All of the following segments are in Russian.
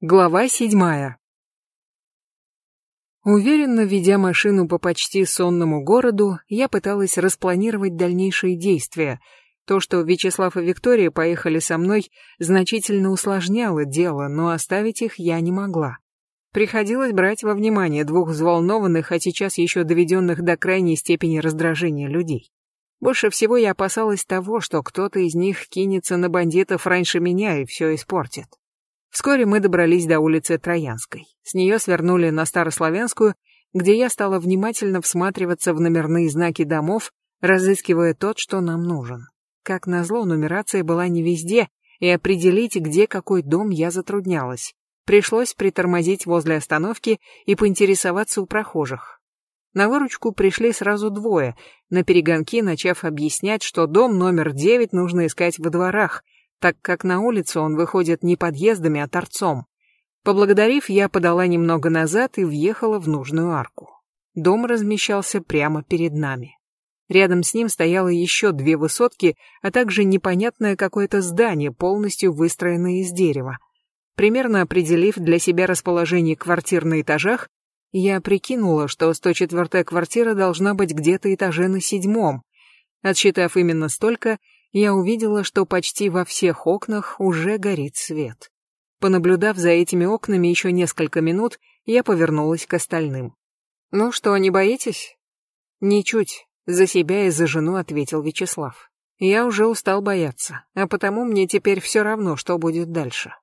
Глава седьмая. Уверенно ведя машину по почти сонному городу, я пыталась распланировать дальнейшие действия. То, что Вячеслав и Виктория поехали со мной, значительно усложняло дело, но оставить их я не могла. Приходилось брать во внимание двух взволнованных, а сейчас еще доведенных до крайней степени раздражения людей. Больше всего я опасалась того, что кто-то из них кинется на бандитов раньше меня и все испортит. Вскоре мы добрались до улицы Троянской. С нее свернули на Старославянскую, где я стала внимательно всматриваться в номерные знаки домов, разыскивая тот, что нам нужен. Как назло, нумерация была не везде, и определить, где какой дом, я затруднялась. Пришлось притормозить возле остановки и поинтересоваться у прохожих. На выручку пришли сразу двое, на перегонки начав объяснять, что дом номер девять нужно искать во дворах — так как на улицу он выходит не подъездами, а торцом. Поблагодарив, я подала немного назад и въехала в нужную арку. Дом размещался прямо перед нами. Рядом с ним стояло еще две высотки, а также непонятное какое-то здание, полностью выстроенное из дерева. Примерно определив для себя расположение квартир на этажах, я прикинула, что 104-я квартира должна быть где-то этаже на седьмом. Отсчитав именно столько, я увидела, что почти во всех окнах уже горит свет. Понаблюдав за этими окнами еще несколько минут, я повернулась к остальным. «Ну что, не боитесь?» «Ничуть», — за себя и за жену ответил Вячеслав. «Я уже устал бояться, а потому мне теперь все равно, что будет дальше.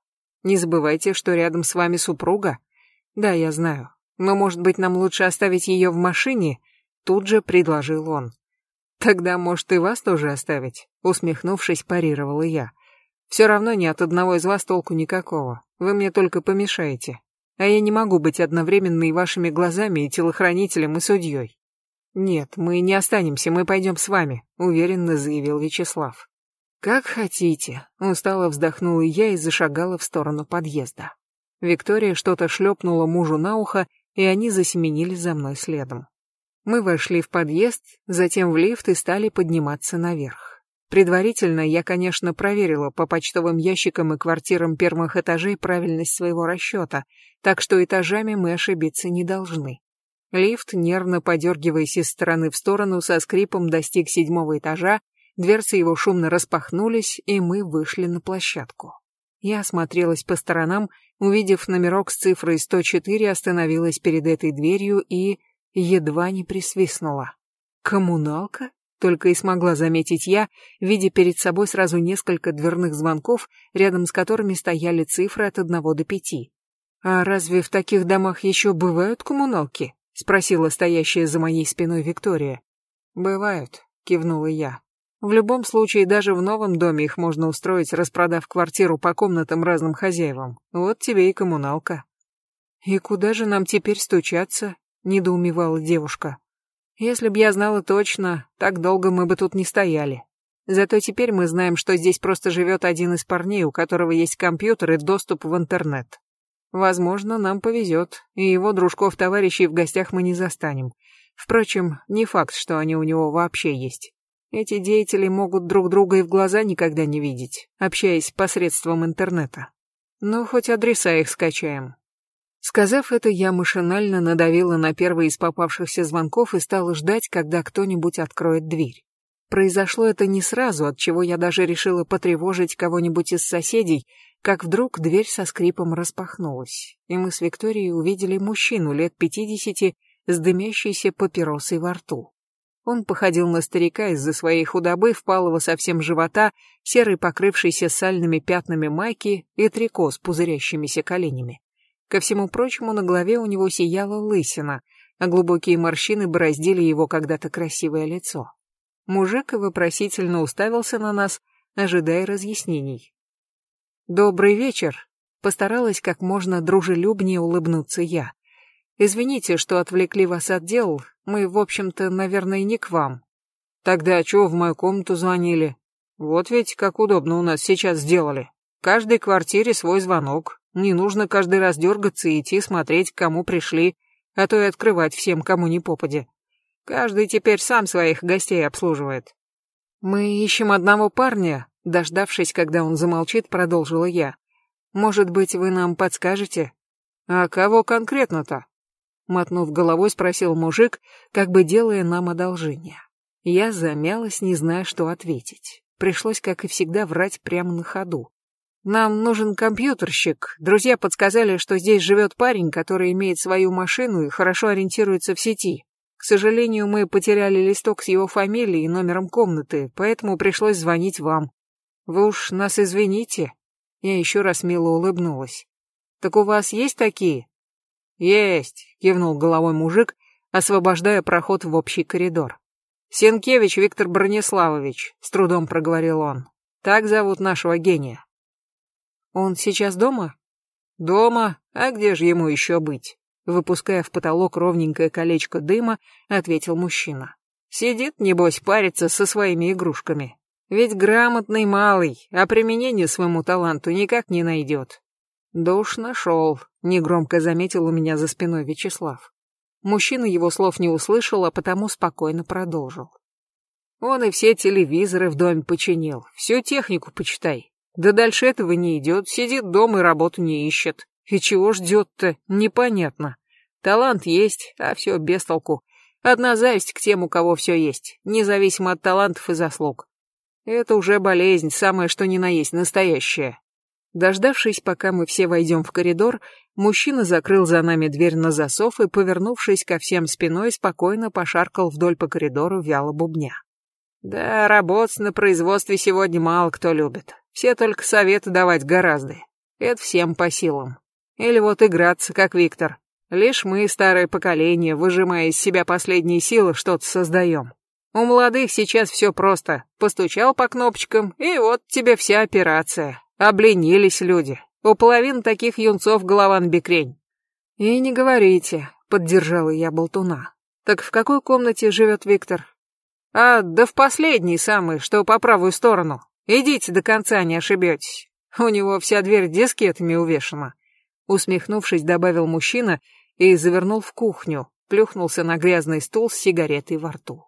Не забывайте, что рядом с вами супруга. Да, я знаю, но, может быть, нам лучше оставить ее в машине?» Тут же предложил он. Тогда, может, и вас тоже оставить, усмехнувшись, парировала я. Все равно ни от одного из вас толку никакого. Вы мне только помешаете. А я не могу быть одновременно и вашими глазами, и телохранителем, и судьей. Нет, мы не останемся, мы пойдем с вами, уверенно заявил Вячеслав. Как хотите, устало вздохнула я и зашагала в сторону подъезда. Виктория что-то шлепнула мужу на ухо, и они засеменили за мной следом. Мы вошли в подъезд, затем в лифт и стали подниматься наверх. Предварительно я, конечно, проверила по почтовым ящикам и квартирам первых этажей правильность своего расчета, так что этажами мы ошибиться не должны. Лифт, нервно подергиваясь из стороны в сторону, со скрипом достиг седьмого этажа, дверцы его шумно распахнулись, и мы вышли на площадку. Я осмотрелась по сторонам, увидев номерок с цифрой 104, остановилась перед этой дверью и едва не присвистнула. «Коммуналка?» — только и смогла заметить я, видя перед собой сразу несколько дверных звонков, рядом с которыми стояли цифры от одного до пяти. «А разве в таких домах еще бывают коммуналки?» — спросила стоящая за моей спиной Виктория. «Бывают», — кивнула я. «В любом случае, даже в новом доме их можно устроить, распродав квартиру по комнатам разным хозяевам. Вот тебе и коммуналка». «И куда же нам теперь стучаться?» Недоумевала девушка. Если б я знала точно, так долго мы бы тут не стояли. Зато теперь мы знаем, что здесь просто живет один из парней, у которого есть компьютер и доступ в интернет. Возможно, нам повезет, и его дружков-товарищей в гостях мы не застанем. Впрочем, не факт, что они у него вообще есть. Эти деятели могут друг друга и в глаза никогда не видеть, общаясь посредством интернета. Ну, хоть адреса их скачаем. Сказав это, я машинально надавила на первый из попавшихся звонков и стала ждать, когда кто-нибудь откроет дверь. Произошло это не сразу, от чего я даже решила потревожить кого-нибудь из соседей, как вдруг дверь со скрипом распахнулась, и мы с Викторией увидели мужчину лет пятидесяти с дымящейся папиросой во рту. Он походил на старика из-за своей худобы, впалого совсем живота, серой покрывшейся сальными пятнами майки и трико с пузырящимися коленями. Ко всему прочему, на голове у него сияла лысина, а глубокие морщины бороздили его когда-то красивое лицо. Мужик вопросительно уставился на нас, ожидая разъяснений. «Добрый вечер», — постаралась как можно дружелюбнее улыбнуться я. «Извините, что отвлекли вас от дел, мы, в общем-то, наверное, не к вам». «Тогда чего в мою комнату звонили? Вот ведь как удобно у нас сейчас сделали. В каждой квартире свой звонок, не нужно каждый раз дергаться и идти смотреть, к кому пришли, а то и открывать всем, кому не попади. Каждый теперь сам своих гостей обслуживает. Мы ищем одного парня, дождавшись, когда он замолчит, продолжила я. Может быть, вы нам подскажете? А кого конкретно-то? Мотнув головой, спросил мужик, как бы делая нам одолжение. Я замялась, не зная, что ответить. Пришлось, как и всегда, врать прямо на ходу. Нам нужен компьютерщик. Друзья подсказали, что здесь живет парень, который имеет свою машину и хорошо ориентируется в сети. К сожалению, мы потеряли листок с его фамилией и номером комнаты, поэтому пришлось звонить вам. Вы уж нас извините. Я еще раз мило улыбнулась. Так у вас есть такие? Есть, кивнул головой мужик, освобождая проход в общий коридор. Сенкевич Виктор Брониславович, с трудом проговорил он. Так зовут нашего гения. Он сейчас дома? Дома, а где же ему еще быть? Выпуская в потолок ровненькое колечко дыма, ответил мужчина. Сидит, небось, парится со своими игрушками. Ведь грамотный малый, а применение своему таланту никак не найдет. Да уж нашел, негромко заметил у меня за спиной Вячеслав. Мужчина его слов не услышал, а потому спокойно продолжил. Он и все телевизоры в доме починил, всю технику почитай. Да дальше этого не идет, сидит дома и работу не ищет. И чего ждет-то, непонятно. Талант есть, а все без толку. Одна зависть к тем, у кого все есть, независимо от талантов и заслуг. Это уже болезнь, самое что ни на есть, настоящая. Дождавшись, пока мы все войдем в коридор, мужчина закрыл за нами дверь на засов и, повернувшись ко всем спиной, спокойно пошаркал вдоль по коридору вяло бубня. Да, работать на производстве сегодня мало кто любит. Все только советы давать гораздо. Это всем по силам. Или вот играться, как Виктор. Лишь мы, старое поколение, выжимая из себя последние силы, что-то создаем. У молодых сейчас все просто. Постучал по кнопочкам, и вот тебе вся операция. Обленились люди. У половины таких юнцов голова на бекрень. И не говорите, поддержала я болтуна. Так в какой комнате живет Виктор? А, да в последней самой, что по правую сторону. Идите до конца, не ошибетесь. У него вся дверь дискетами увешана. Усмехнувшись, добавил мужчина и завернул в кухню, плюхнулся на грязный стул с сигаретой во рту.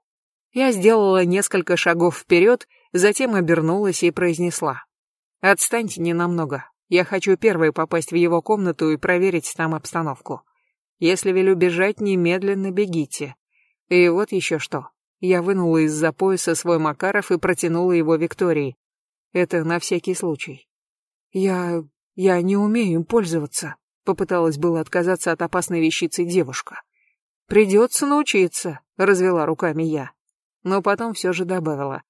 Я сделала несколько шагов вперед, затем обернулась и произнесла. «Отстаньте ненамного. Я хочу первой попасть в его комнату и проверить там обстановку. Если велю бежать, немедленно бегите. И вот еще что. Я вынула из-за пояса свой Макаров и протянула его Виктории. Это на всякий случай. Я... я не умею им пользоваться. Попыталась было отказаться от опасной вещицы девушка. Придется научиться, развела руками я но потом все же добавила.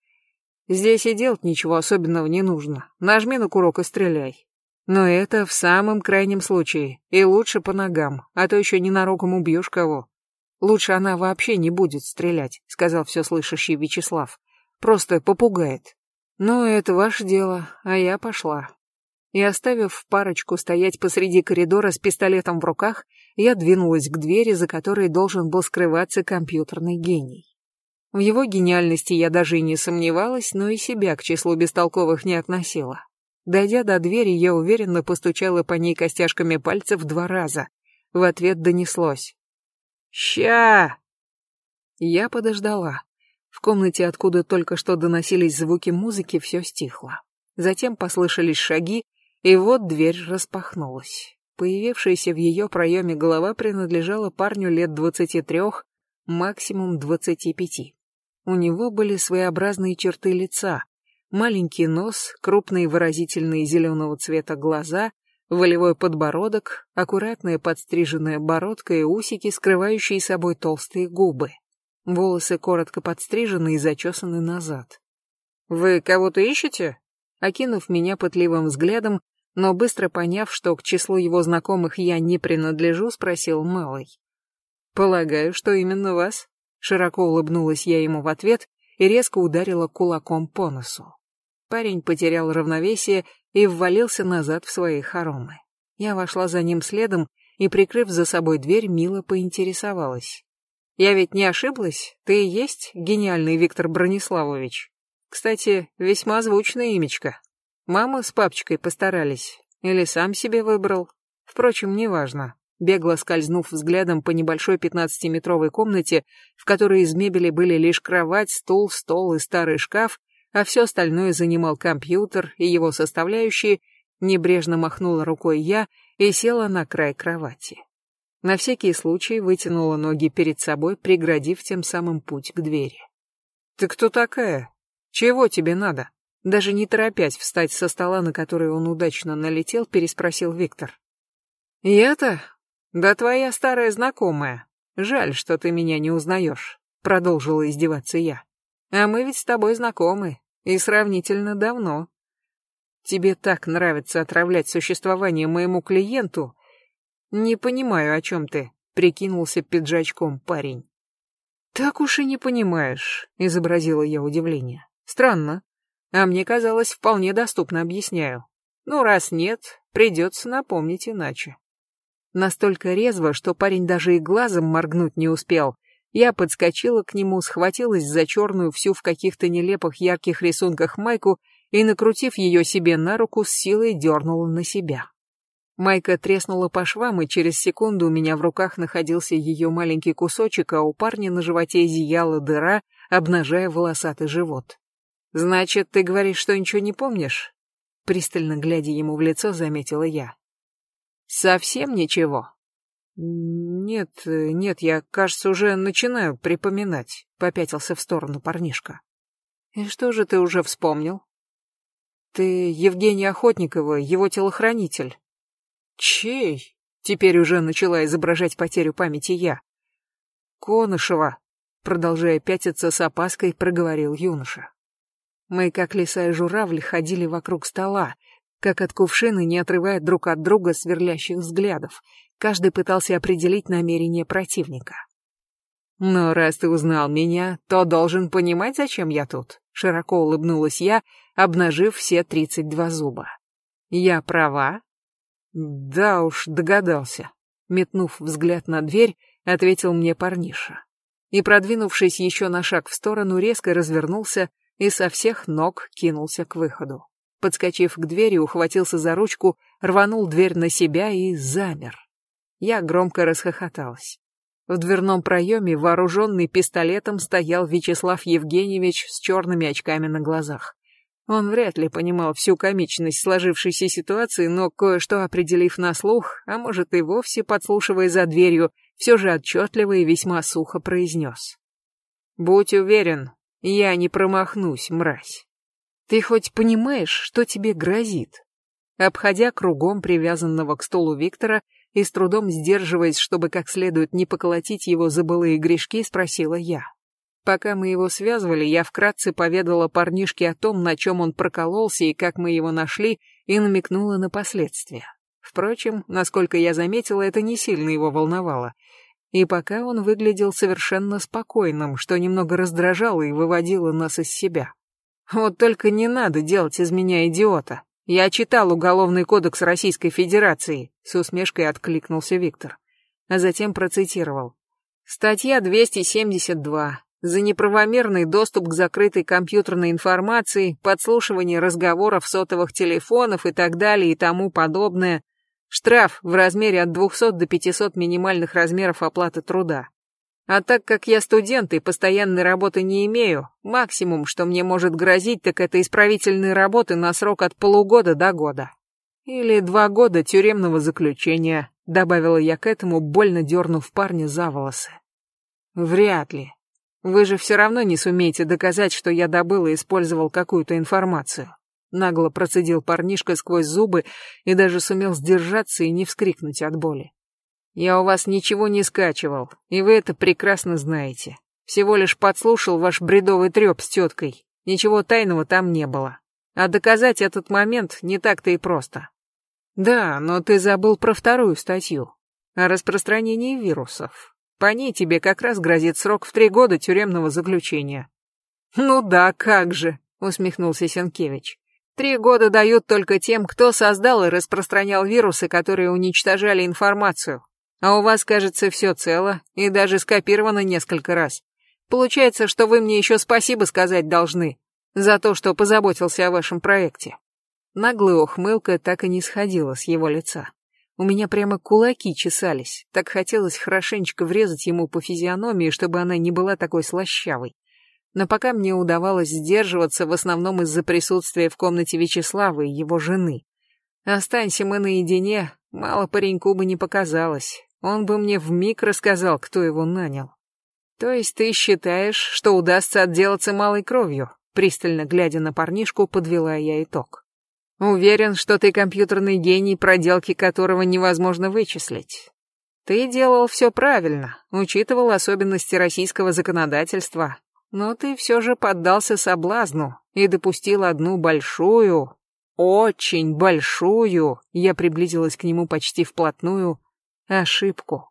Здесь и делать ничего особенного не нужно. Нажми на курок и стреляй. Но это в самом крайнем случае, и лучше по ногам, а то еще ненароком убьешь кого. Лучше она вообще не будет стрелять, сказал все слышащий Вячеслав. Просто попугает. Ну, это ваше дело, а я пошла. И оставив парочку стоять посреди коридора с пистолетом в руках, я двинулась к двери, за которой должен был скрываться компьютерный гений. В его гениальности я даже и не сомневалась, но и себя к числу бестолковых не относила. Дойдя до двери, я уверенно постучала по ней костяшками пальцев два раза. В ответ донеслось. «Ща!» Я подождала. В комнате, откуда только что доносились звуки музыки, все стихло. Затем послышались шаги, и вот дверь распахнулась. Появившаяся в ее проеме голова принадлежала парню лет двадцати трех, максимум двадцати пяти. У него были своеобразные черты лица. Маленький нос, крупные выразительные зеленого цвета глаза, волевой подбородок, аккуратная подстриженная бородка и усики, скрывающие собой толстые губы. Волосы коротко подстрижены и зачесаны назад. «Вы кого-то ищете?» Окинув меня пытливым взглядом, но быстро поняв, что к числу его знакомых я не принадлежу, спросил Малый. «Полагаю, что именно вас?» Широко улыбнулась я ему в ответ и резко ударила кулаком по носу. Парень потерял равновесие и ввалился назад в свои хоромы. Я вошла за ним следом и, прикрыв за собой дверь, мило поинтересовалась. «Я ведь не ошиблась? Ты и есть гениальный Виктор Брониславович? Кстати, весьма звучное имечко. Мама с папочкой постарались. Или сам себе выбрал? Впрочем, неважно бегло скользнув взглядом по небольшой пятнадцатиметровой комнате, в которой из мебели были лишь кровать, стул, стол и старый шкаф, а все остальное занимал компьютер и его составляющие, Небрежно махнула рукой я и села на край кровати. На всякий случай вытянула ноги перед собой, преградив тем самым путь к двери. «Ты кто такая? Чего тебе надо?» Даже не торопясь встать со стола, на который он удачно налетел, переспросил Виктор. «Я-то? Да твоя старая знакомая. Жаль, что ты меня не узнаешь», — продолжила издеваться я. «А мы ведь с тобой знакомы, и сравнительно давно. Тебе так нравится отравлять существование моему клиенту. Не понимаю, о чем ты, прикинулся пиджачком парень. Так уж и не понимаешь, изобразила я удивление. Странно. А мне казалось, вполне доступно объясняю. Ну, раз нет, придется напомнить иначе. Настолько резво, что парень даже и глазом моргнуть не успел. Я подскочила к нему, схватилась за черную всю в каких-то нелепых ярких рисунках майку и, накрутив ее себе на руку, с силой дернула на себя. Майка треснула по швам, и через секунду у меня в руках находился ее маленький кусочек, а у парня на животе зияла дыра, обнажая волосатый живот. «Значит, ты говоришь, что ничего не помнишь?» Пристально глядя ему в лицо, заметила я. «Совсем ничего?» «Нет, нет, я, кажется, уже начинаю припоминать», — попятился в сторону парнишка. «И что же ты уже вспомнил?» Ты Евгения Охотникова, его телохранитель. Чей? Теперь уже начала изображать потерю памяти я. Конышева, продолжая пятиться с опаской, проговорил юноша. Мы, как лиса и журавль, ходили вокруг стола, как от кувшины, не отрывая друг от друга сверлящих взглядов. Каждый пытался определить намерение противника. «Но раз ты узнал меня, то должен понимать, зачем я тут», — широко улыбнулась я, обнажив все тридцать два зуба. «Я права?» «Да уж, догадался», — метнув взгляд на дверь, ответил мне парниша. И, продвинувшись еще на шаг в сторону, резко развернулся и со всех ног кинулся к выходу. Подскочив к двери, ухватился за ручку, рванул дверь на себя и замер. Я громко расхохоталась. В дверном проеме, вооруженный пистолетом, стоял Вячеслав Евгеньевич с черными очками на глазах. Он вряд ли понимал всю комичность сложившейся ситуации, но кое-что определив на слух, а может и вовсе подслушивая за дверью, все же отчетливо и весьма сухо произнес. «Будь уверен, я не промахнусь, мразь. Ты хоть понимаешь, что тебе грозит?» Обходя кругом привязанного к столу Виктора, и с трудом сдерживаясь, чтобы как следует не поколотить его за былые грешки, спросила я. Пока мы его связывали, я вкратце поведала парнишке о том, на чем он прокололся и как мы его нашли, и намекнула на последствия. Впрочем, насколько я заметила, это не сильно его волновало. И пока он выглядел совершенно спокойным, что немного раздражало и выводило нас из себя. Вот только не надо делать из меня идиота. Я читал Уголовный кодекс Российской Федерации, с усмешкой откликнулся Виктор, а затем процитировал. Статья 272. За неправомерный доступ к закрытой компьютерной информации, подслушивание разговоров сотовых телефонов и так далее и тому подобное. Штраф в размере от 200 до 500 минимальных размеров оплаты труда. А так как я студент и постоянной работы не имею, максимум, что мне может грозить, так это исправительные работы на срок от полугода до года. Или два года тюремного заключения, добавила я к этому, больно дернув парня за волосы. Вряд ли. Вы же все равно не сумеете доказать, что я добыл и использовал какую-то информацию. Нагло процедил парнишка сквозь зубы и даже сумел сдержаться и не вскрикнуть от боли. Я у вас ничего не скачивал, и вы это прекрасно знаете. Всего лишь подслушал ваш бредовый треп с теткой. Ничего тайного там не было. А доказать этот момент не так-то и просто. Да, но ты забыл про вторую статью. О распространении вирусов. По ней тебе как раз грозит срок в три года тюремного заключения. Ну да, как же, усмехнулся Сенкевич. Три года дают только тем, кто создал и распространял вирусы, которые уничтожали информацию, а у вас, кажется, все цело и даже скопировано несколько раз. Получается, что вы мне еще спасибо сказать должны за то, что позаботился о вашем проекте. Наглая ухмылка так и не сходила с его лица. У меня прямо кулаки чесались, так хотелось хорошенечко врезать ему по физиономии, чтобы она не была такой слащавой. Но пока мне удавалось сдерживаться в основном из-за присутствия в комнате Вячеслава и его жены. Останься мы наедине, мало пареньку бы не показалось. Он бы мне вмиг рассказал, кто его нанял. То есть ты считаешь, что удастся отделаться малой кровью? Пристально глядя на парнишку, подвела я итог. Уверен, что ты компьютерный гений, проделки которого невозможно вычислить. Ты делал все правильно, учитывал особенности российского законодательства, но ты все же поддался соблазну и допустил одну большую, очень большую, я приблизилась к нему почти вплотную, ошибку.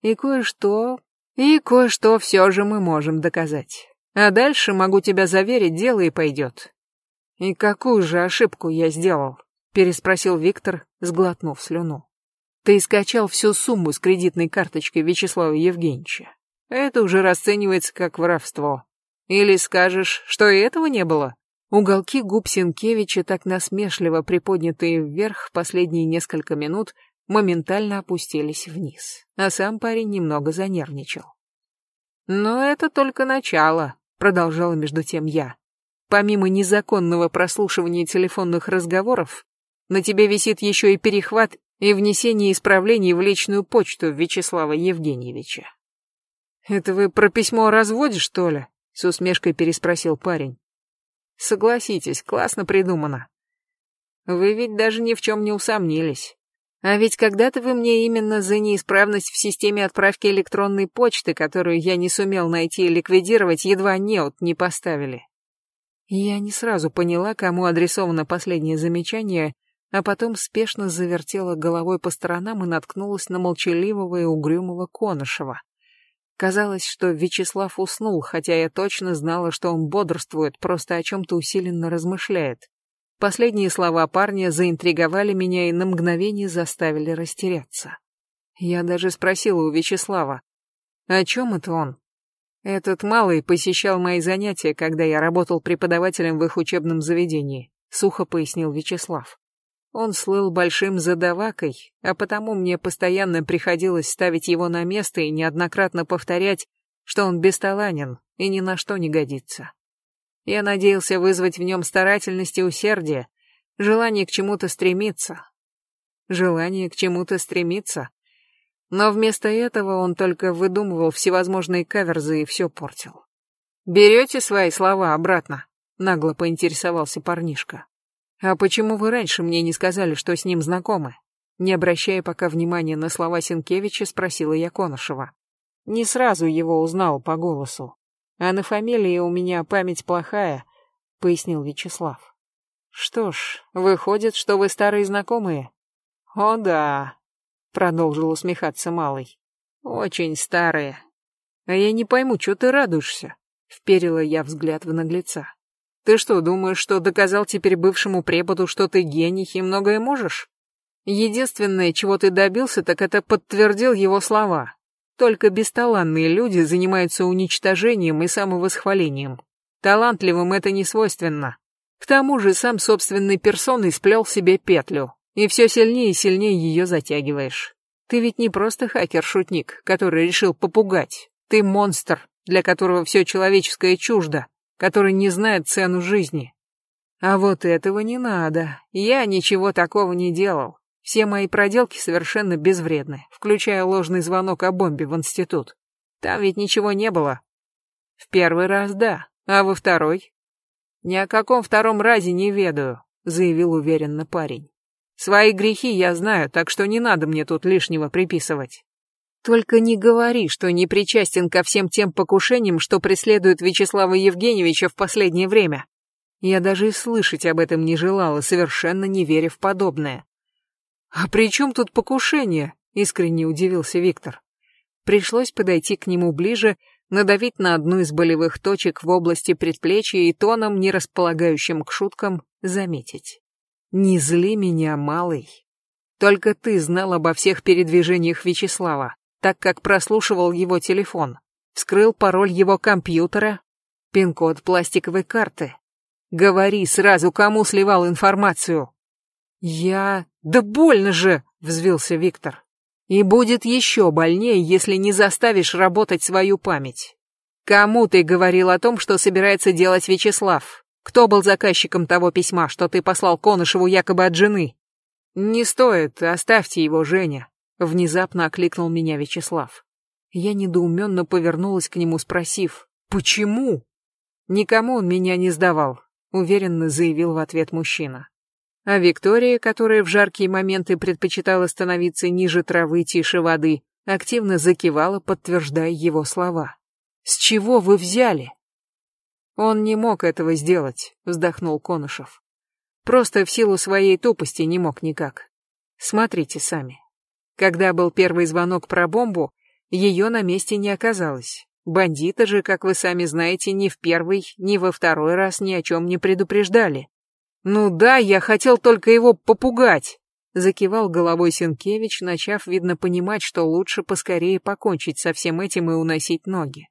И кое-что, и кое-что все же мы можем доказать. А дальше, могу тебя заверить, дело и пойдет. И какую же ошибку я сделал? Переспросил Виктор, сглотнув слюну. Ты скачал всю сумму с кредитной карточкой Вячеслава Евгеньевича. Это уже расценивается как воровство. Или скажешь, что и этого не было? Уголки губ Сенкевича, так насмешливо приподнятые вверх последние несколько минут, моментально опустились вниз, а сам парень немного занервничал. «Но это только начало», — продолжала между тем я. «Помимо незаконного прослушивания телефонных разговоров, на тебе висит еще и перехват и внесение исправлений в личную почту Вячеслава Евгеньевича». «Это вы про письмо о разводе, что ли?» — с усмешкой переспросил парень. «Согласитесь, классно придумано. Вы ведь даже ни в чем не усомнились. А ведь когда-то вы мне именно за неисправность в системе отправки электронной почты, которую я не сумел найти и ликвидировать, едва неот не поставили. Я не сразу поняла, кому адресовано последнее замечание, а потом спешно завертела головой по сторонам и наткнулась на молчаливого и угрюмого Конышева. Казалось, что Вячеслав уснул, хотя я точно знала, что он бодрствует, просто о чем-то усиленно размышляет. Последние слова парня заинтриговали меня и на мгновение заставили растеряться. Я даже спросила у Вячеслава, о чем это он? Этот малый посещал мои занятия, когда я работал преподавателем в их учебном заведении, сухо пояснил Вячеслав. Он слыл большим задавакой, а потому мне постоянно приходилось ставить его на место и неоднократно повторять, что он бесталанен и ни на что не годится. Я надеялся вызвать в нем старательность и усердие, желание к чему-то стремиться. Желание к чему-то стремиться. Но вместо этого он только выдумывал всевозможные каверзы и все портил. «Берете свои слова обратно?» — нагло поинтересовался парнишка. «А почему вы раньше мне не сказали, что с ним знакомы?» Не обращая пока внимания на слова Сенкевича, спросила я Конышева. Не сразу его узнал по голосу. А на фамилии у меня память плохая, пояснил Вячеслав. Что ж, выходит, что вы старые знакомые? О да, продолжил усмехаться малый. Очень старые. А я не пойму, что ты радуешься? Вперила я взгляд в наглеца. Ты что, думаешь, что доказал теперь бывшему преподу, что ты гений и многое можешь? Единственное, чего ты добился, так это подтвердил его слова. Только бесталанные люди занимаются уничтожением и самовосхвалением. Талантливым это не свойственно. К тому же сам собственной персоной сплел себе петлю, и все сильнее и сильнее ее затягиваешь. Ты ведь не просто хакер-шутник, который решил попугать. Ты монстр, для которого все человеческое чуждо, который не знает цену жизни. А вот этого не надо. Я ничего такого не делал. Все мои проделки совершенно безвредны, включая ложный звонок о бомбе в институт. Там ведь ничего не было. В первый раз да, а во второй? Ни о каком втором разе не ведаю, заявил уверенно парень. Свои грехи я знаю, так что не надо мне тут лишнего приписывать. Только не говори, что не причастен ко всем тем покушениям, что преследуют Вячеслава Евгеньевича в последнее время. Я даже и слышать об этом не желала, совершенно не веря в подобное. «А при чем тут покушение?» — искренне удивился Виктор. Пришлось подойти к нему ближе, надавить на одну из болевых точек в области предплечья и тоном, не располагающим к шуткам, заметить. «Не зли меня, малый. Только ты знал обо всех передвижениях Вячеслава, так как прослушивал его телефон, вскрыл пароль его компьютера, пин-код пластиковой карты. Говори сразу, кому сливал информацию». «Я...» «Да больно же!» — взвился Виктор. «И будет еще больнее, если не заставишь работать свою память. Кому ты говорил о том, что собирается делать Вячеслав? Кто был заказчиком того письма, что ты послал Конышеву якобы от жены?» Не стоит, оставьте его, Женя. Внезапно окликнул меня Вячеслав. Я недоуменно повернулась к нему, спросив, «Почему?» «Никому он меня не сдавал», — уверенно заявил в ответ мужчина. А Виктория, которая в жаркие моменты предпочитала становиться ниже травы, тише воды, активно закивала, подтверждая его слова. «С чего вы взяли?» «Он не мог этого сделать», — вздохнул Конышев. «Просто в силу своей тупости не мог никак. Смотрите сами. Когда был первый звонок про бомбу, ее на месте не оказалось. Бандиты же, как вы сами знаете, ни в первый, ни во второй раз ни о чем не предупреждали. Ну да, я хотел только его попугать, закивал головой Сенкевич, начав, видно, понимать, что лучше поскорее покончить со всем этим и уносить ноги.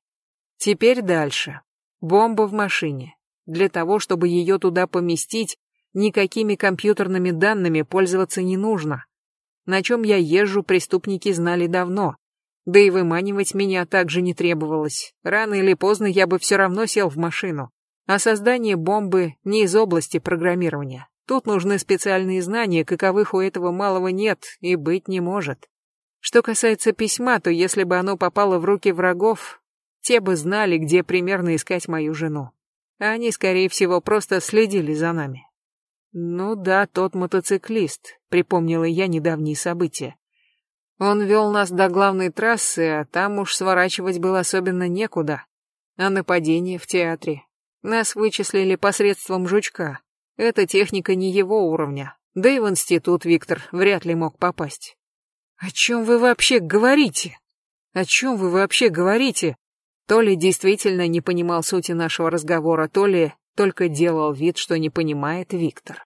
Теперь дальше. Бомба в машине. Для того, чтобы ее туда поместить, никакими компьютерными данными пользоваться не нужно. На чем я езжу, преступники знали давно. Да и выманивать меня также не требовалось. Рано или поздно я бы все равно сел в машину. А создание бомбы не из области программирования. Тут нужны специальные знания, каковых у этого малого нет и быть не может. Что касается письма, то если бы оно попало в руки врагов, те бы знали, где примерно искать мою жену. Они, скорее всего, просто следили за нами. Ну да, тот мотоциклист, припомнила я недавние события. Он вел нас до главной трассы, а там уж сворачивать было особенно некуда. А нападение в театре. Нас вычислили посредством жучка. Эта техника не его уровня. Да и в институт Виктор вряд ли мог попасть. О чем вы вообще говорите? О чем вы вообще говорите? То ли действительно не понимал сути нашего разговора, то ли только делал вид, что не понимает Виктор.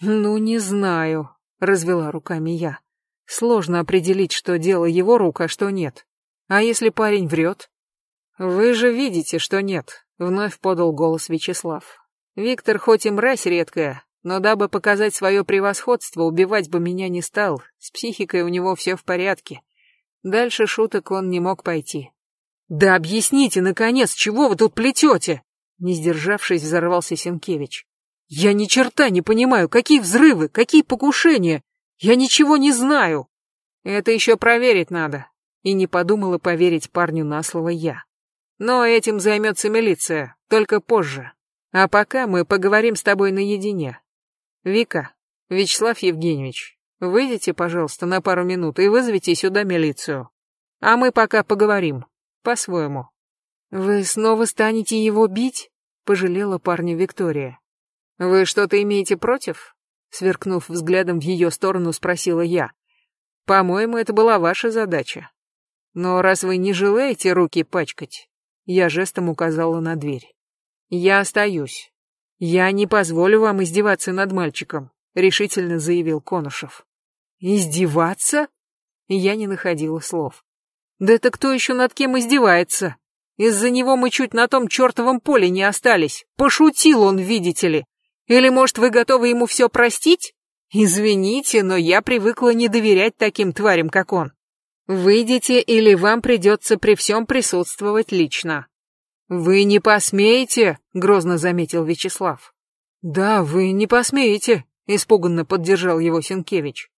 Ну, не знаю, развела руками я. Сложно определить, что дело его рук, а что нет. А если парень врет? Вы же видите, что нет, вновь подал голос Вячеслав. Виктор хоть и мразь редкая, но дабы показать свое превосходство, убивать бы меня не стал. С психикой у него все в порядке. Дальше шуток он не мог пойти. Да объясните, наконец, чего вы тут плетете? Не сдержавшись, взорвался Сенкевич. Я ни черта не понимаю, какие взрывы, какие покушения. Я ничего не знаю. Это еще проверить надо. И не подумала поверить парню на слово я. Но этим займется милиция, только позже. А пока мы поговорим с тобой наедине. Вика, Вячеслав Евгеньевич, выйдите, пожалуйста, на пару минут и вызовите сюда милицию. А мы пока поговорим. По-своему. Вы снова станете его бить? Пожалела парня Виктория. Вы что-то имеете против? Сверкнув взглядом в ее сторону, спросила я. По-моему, это была ваша задача. Но раз вы не желаете руки пачкать, я жестом указала на дверь. Я остаюсь. Я не позволю вам издеваться над мальчиком, решительно заявил Конушев. Издеваться? Я не находила слов. Да это кто еще над кем издевается? Из-за него мы чуть на том чертовом поле не остались. Пошутил он, видите ли. Или, может, вы готовы ему все простить? Извините, но я привыкла не доверять таким тварям, как он. Выйдите, или вам придется при всем присутствовать лично. Вы не посмеете, грозно заметил Вячеслав. Да, вы не посмеете, испуганно поддержал его Сенкевич.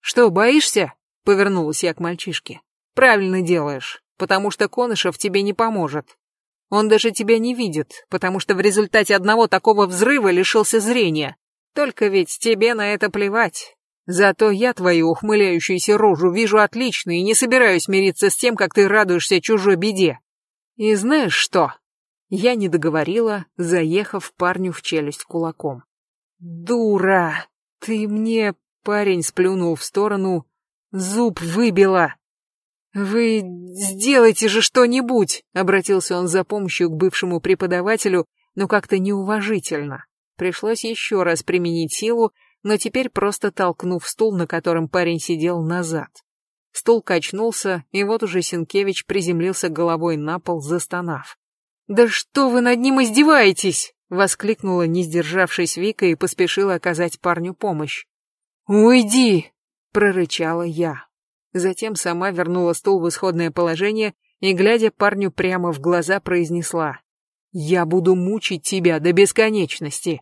Что, боишься? Повернулась я к мальчишке. Правильно делаешь, потому что Конышев тебе не поможет. Он даже тебя не видит, потому что в результате одного такого взрыва лишился зрения. Только ведь тебе на это плевать. Зато я твою ухмыляющуюся рожу вижу отлично и не собираюсь мириться с тем, как ты радуешься чужой беде. И знаешь что? Я не договорила, заехав парню в челюсть кулаком. Дура! Ты мне, парень сплюнул в сторону, зуб выбила. «Вы сделайте же что-нибудь!» — обратился он за помощью к бывшему преподавателю, но как-то неуважительно. Пришлось еще раз применить силу, но теперь просто толкнув стул, на котором парень сидел, назад. Стул качнулся, и вот уже Сенкевич приземлился головой на пол, застонав. «Да что вы над ним издеваетесь?» — воскликнула, не сдержавшись Вика, и поспешила оказать парню помощь. «Уйди!» — прорычала я. Затем сама вернула стул в исходное положение и, глядя парню прямо в глаза, произнесла. «Я буду мучить тебя до бесконечности».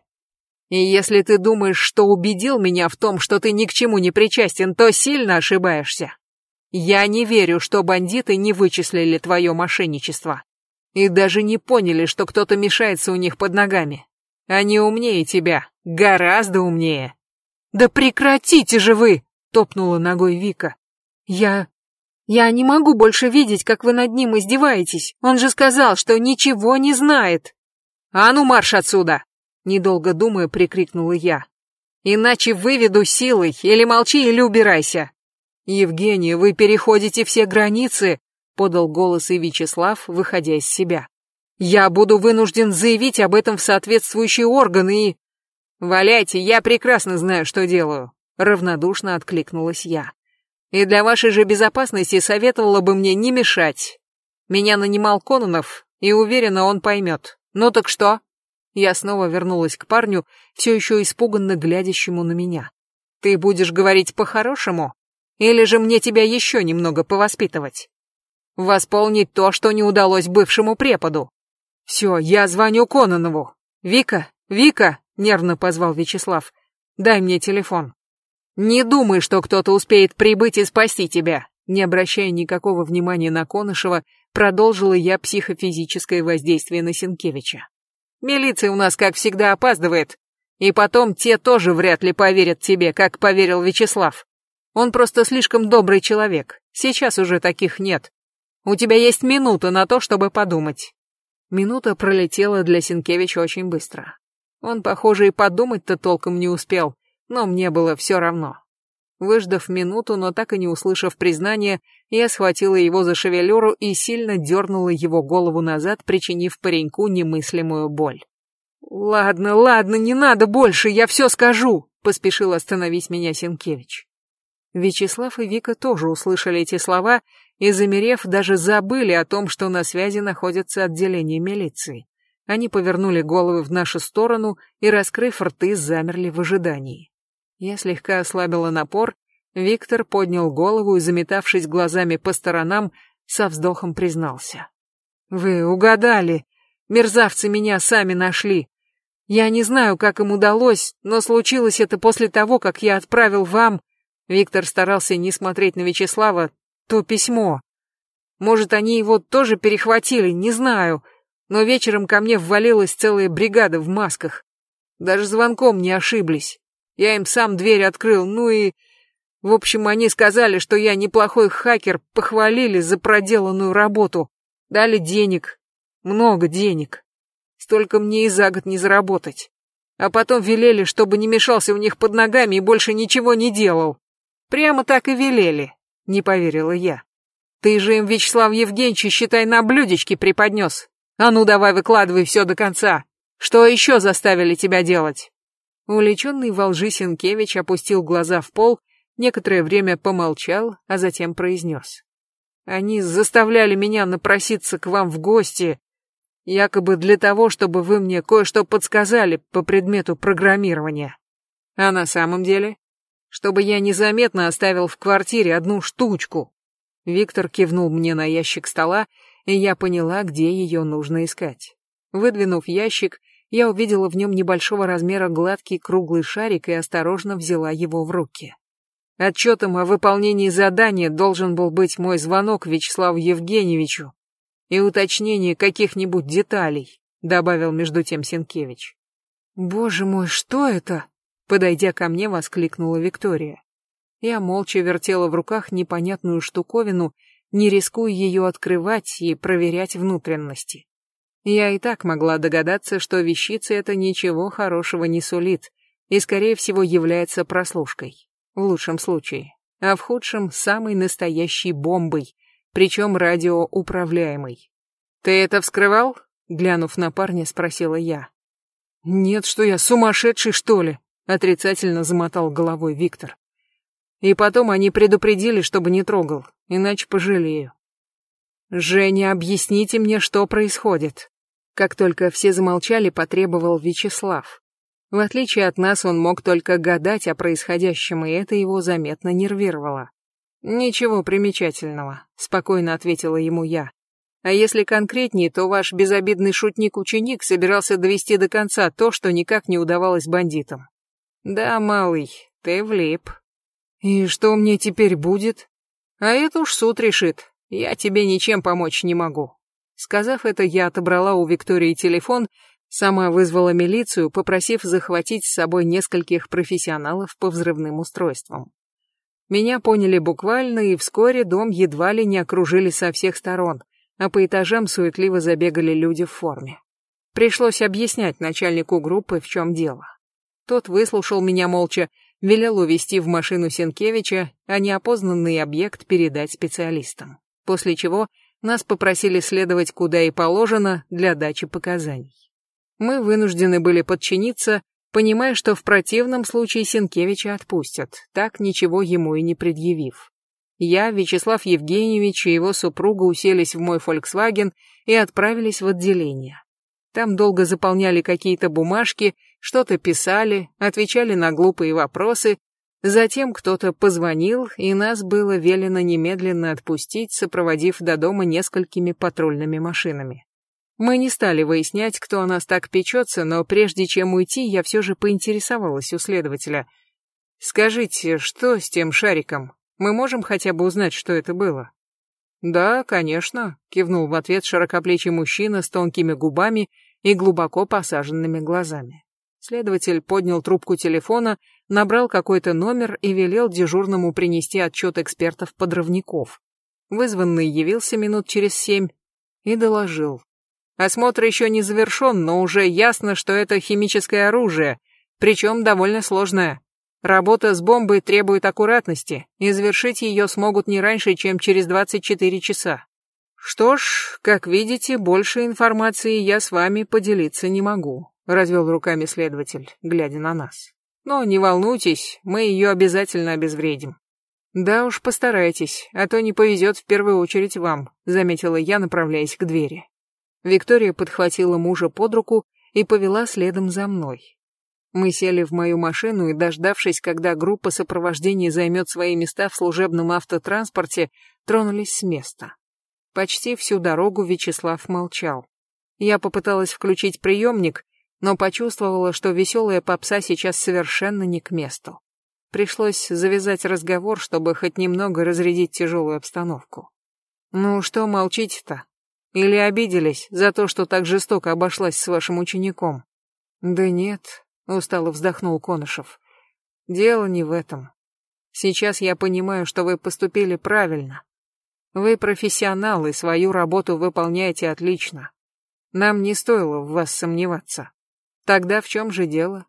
И если ты думаешь, что убедил меня в том, что ты ни к чему не причастен, то сильно ошибаешься. Я не верю, что бандиты не вычислили твое мошенничество. И даже не поняли, что кто-то мешается у них под ногами. Они умнее тебя, гораздо умнее. Да прекратите же вы, топнула ногой Вика. Я... Я не могу больше видеть, как вы над ним издеваетесь. Он же сказал, что ничего не знает. А ну марш отсюда! Недолго думая, прикрикнула я. Иначе выведу силой, или молчи, или убирайся. Евгений, вы переходите все границы, подал голос и Вячеслав, выходя из себя. Я буду вынужден заявить об этом в соответствующие органы и... Валяйте, я прекрасно знаю, что делаю, равнодушно откликнулась я. И для вашей же безопасности советовала бы мне не мешать. Меня нанимал Кононов, и уверена, он поймет. Ну так что? Я снова вернулась к парню, все еще испуганно глядящему на меня. Ты будешь говорить по-хорошему? Или же мне тебя еще немного повоспитывать? Восполнить то, что не удалось бывшему преподу. Все, я звоню Кононову. Вика, Вика, нервно позвал Вячеслав. Дай мне телефон. Не думай, что кто-то успеет прибыть и спасти тебя. Не обращая никакого внимания на Конышева, продолжила я психофизическое воздействие на Сенкевича. Милиция у нас, как всегда, опаздывает. И потом те тоже вряд ли поверят тебе, как поверил Вячеслав. Он просто слишком добрый человек. Сейчас уже таких нет. У тебя есть минута на то, чтобы подумать. Минута пролетела для Сенкевича очень быстро. Он, похоже, и подумать-то толком не успел, но мне было все равно. Выждав минуту, но так и не услышав признания, я схватила его за шевелюру и сильно дернула его голову назад, причинив пареньку немыслимую боль. «Ладно, ладно, не надо больше, я все скажу», — поспешил остановить меня Сенкевич. Вячеслав и Вика тоже услышали эти слова и, замерев, даже забыли о том, что на связи находится отделение милиции. Они повернули головы в нашу сторону и, раскрыв рты, замерли в ожидании. Я слегка ослабила напор, Виктор поднял голову и, заметавшись глазами по сторонам, со вздохом признался. «Вы угадали. Мерзавцы меня сами нашли. Я не знаю, как им удалось, но случилось это после того, как я отправил вам...» Виктор старался не смотреть на Вячеслава, то письмо. Может, они его тоже перехватили, не знаю, но вечером ко мне ввалилась целая бригада в масках. Даже звонком не ошиблись. Я им сам дверь открыл, ну и... В общем, они сказали, что я неплохой хакер, похвалили за проделанную работу. Дали денег. Много денег. Столько мне и за год не заработать. А потом велели, чтобы не мешался у них под ногами и больше ничего не делал. Прямо так и велели, не поверила я. Ты же им, Вячеслав Евгеньевич, считай, на блюдечке преподнес. А ну давай выкладывай все до конца. Что еще заставили тебя делать? Увлеченный во лжи Сенкевич опустил глаза в пол, некоторое время помолчал, а затем произнес. «Они заставляли меня напроситься к вам в гости, якобы для того, чтобы вы мне кое-что подсказали по предмету программирования. А на самом деле? Чтобы я незаметно оставил в квартире одну штучку». Виктор кивнул мне на ящик стола, и я поняла, где ее нужно искать. Выдвинув ящик, я увидела в нем небольшого размера гладкий круглый шарик и осторожно взяла его в руки. Отчетом о выполнении задания должен был быть мой звонок Вячеславу Евгеньевичу и уточнение каких-нибудь деталей, добавил между тем Сенкевич. Боже мой, что это? Подойдя ко мне, воскликнула Виктория. Я молча вертела в руках непонятную штуковину, не рискуя ее открывать и проверять внутренности. Я и так могла догадаться, что вещица эта ничего хорошего не сулит и, скорее всего, является прослушкой. В лучшем случае. А в худшем — самой настоящей бомбой, причем радиоуправляемой. «Ты это вскрывал?» — глянув на парня, спросила я. «Нет, что я, сумасшедший, что ли?» — отрицательно замотал головой Виктор. И потом они предупредили, чтобы не трогал, иначе пожалею. «Женя, объясните мне, что происходит?» Как только все замолчали, потребовал Вячеслав. В отличие от нас, он мог только гадать о происходящем, и это его заметно нервировало. «Ничего примечательного», — спокойно ответила ему я. А если конкретнее, то ваш безобидный шутник-ученик собирался довести до конца то, что никак не удавалось бандитам. Да, малый, ты влип. И что мне теперь будет? А это уж суд решит. Я тебе ничем помочь не могу. Сказав это, я отобрала у Виктории телефон, сама вызвала милицию, попросив захватить с собой нескольких профессионалов по взрывным устройствам. Меня поняли буквально, и вскоре дом едва ли не окружили со всех сторон, а по этажам суетливо забегали люди в форме. Пришлось объяснять начальнику группы, в чем дело. Тот выслушал меня молча, велел увезти в машину Сенкевича, а неопознанный объект передать специалистам. После чего нас попросили следовать куда и положено для дачи показаний. Мы вынуждены были подчиниться, понимая, что в противном случае Сенкевича отпустят, так ничего ему и не предъявив. Я, Вячеслав Евгеньевич и его супруга уселись в мой Volkswagen и отправились в отделение. Там долго заполняли какие-то бумажки, что-то писали, отвечали на глупые вопросы. Затем кто-то позвонил, и нас было велено немедленно отпустить, сопроводив до дома несколькими патрульными машинами. Мы не стали выяснять, кто о нас так печется, но прежде чем уйти, я все же поинтересовалась у следователя. «Скажите, что с тем шариком? Мы можем хотя бы узнать, что это было?» «Да, конечно», — кивнул в ответ широкоплечий мужчина с тонкими губами и глубоко посаженными глазами. Следователь поднял трубку телефона, набрал какой-то номер и велел дежурному принести отчет экспертов-подрывников. Вызванный явился минут через семь и доложил. Осмотр еще не завершен, но уже ясно, что это химическое оружие, причем довольно сложное. Работа с бомбой требует аккуратности, и завершить ее смогут не раньше, чем через 24 часа. Что ж, как видите, больше информации я с вами поделиться не могу, развел руками следователь, глядя на нас. Но не волнуйтесь, мы ее обязательно обезвредим. Да уж постарайтесь, а то не повезет в первую очередь вам, заметила я, направляясь к двери. Виктория подхватила мужа под руку и повела следом за мной. Мы сели в мою машину и, дождавшись, когда группа сопровождения займет свои места в служебном автотранспорте, тронулись с места. Почти всю дорогу Вячеслав молчал. Я попыталась включить приемник, но почувствовала, что веселая попса сейчас совершенно не к месту. Пришлось завязать разговор, чтобы хоть немного разрядить тяжелую обстановку. «Ну что молчите-то? Или обиделись за то, что так жестоко обошлась с вашим учеником?» «Да нет», устало вздохнул Конышев. Дело не в этом. Сейчас я понимаю, что вы поступили правильно. Вы профессионалы, свою работу выполняете отлично. Нам не стоило в вас сомневаться. Тогда в чем же дело?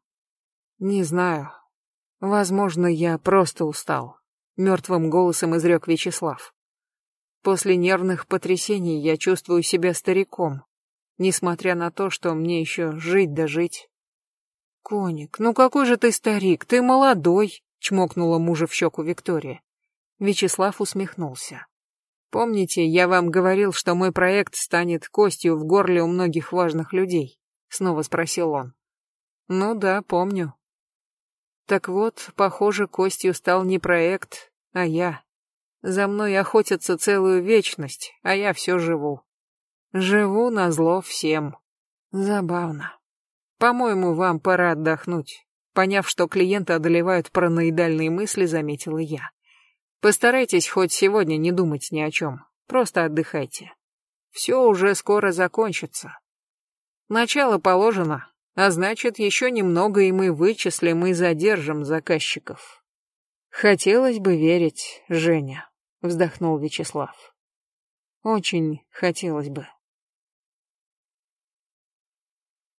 Не знаю. Возможно, я просто устал. Мертвым голосом изрек Вячеслав. После нервных потрясений я чувствую себя стариком, несмотря на то, что мне еще жить да жить. «Коник, ну какой же ты старик, ты молодой!» — чмокнула мужа в щеку Виктория. Вячеслав усмехнулся. «Помните, я вам говорил, что мой проект станет костью в горле у многих важных людей?» — снова спросил он. «Ну да, помню». Так вот, похоже, костью стал не проект, а я. За мной охотятся целую вечность, а я все живу. Живу на зло всем. Забавно. По-моему, вам пора отдохнуть. Поняв, что клиента одолевают параноидальные мысли, заметила я. Постарайтесь хоть сегодня не думать ни о чем. Просто отдыхайте. Все уже скоро закончится. Начало положено, а значит, еще немного, и мы вычислим и задержим заказчиков. Хотелось бы верить, Женя, вздохнул Вячеслав. Очень хотелось бы.